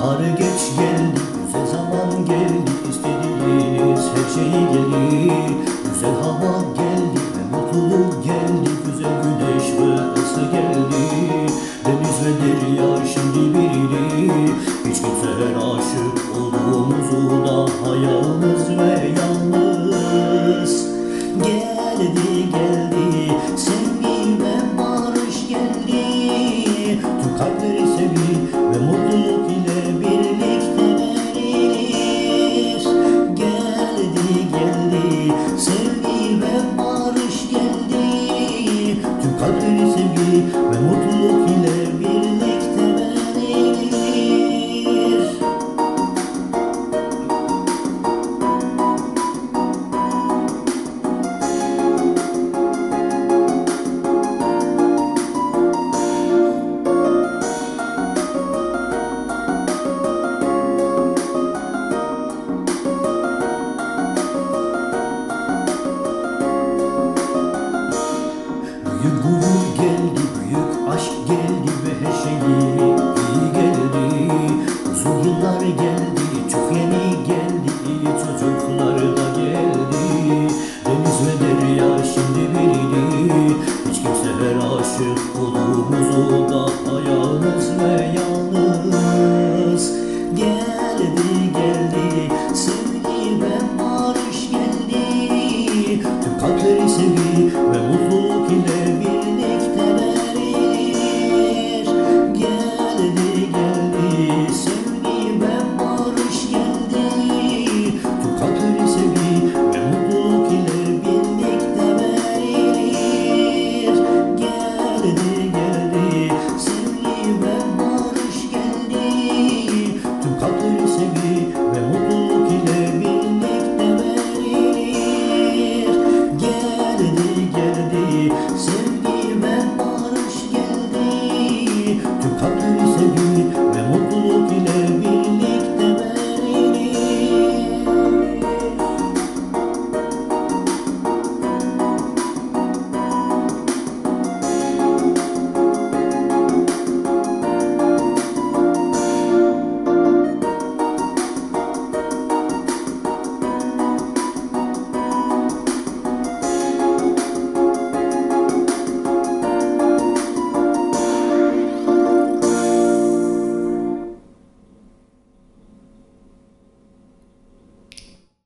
Yıllar geç geldi, güzel zaman geldi İstediğiniz her şey geldi Güzel hava geldi ve mutluluk geldi Güzel güneş ve ısı geldi. Deniz ve derya şimdi biri Hiç kimseye aşık olduğumuzu da hayalimiz ve yalnız. Geldi geldi sevgi ve barış geldi. Tüm kalpleri sevgi Tüm kalpleri sevgi ve mutluluk ile birlikte 远古。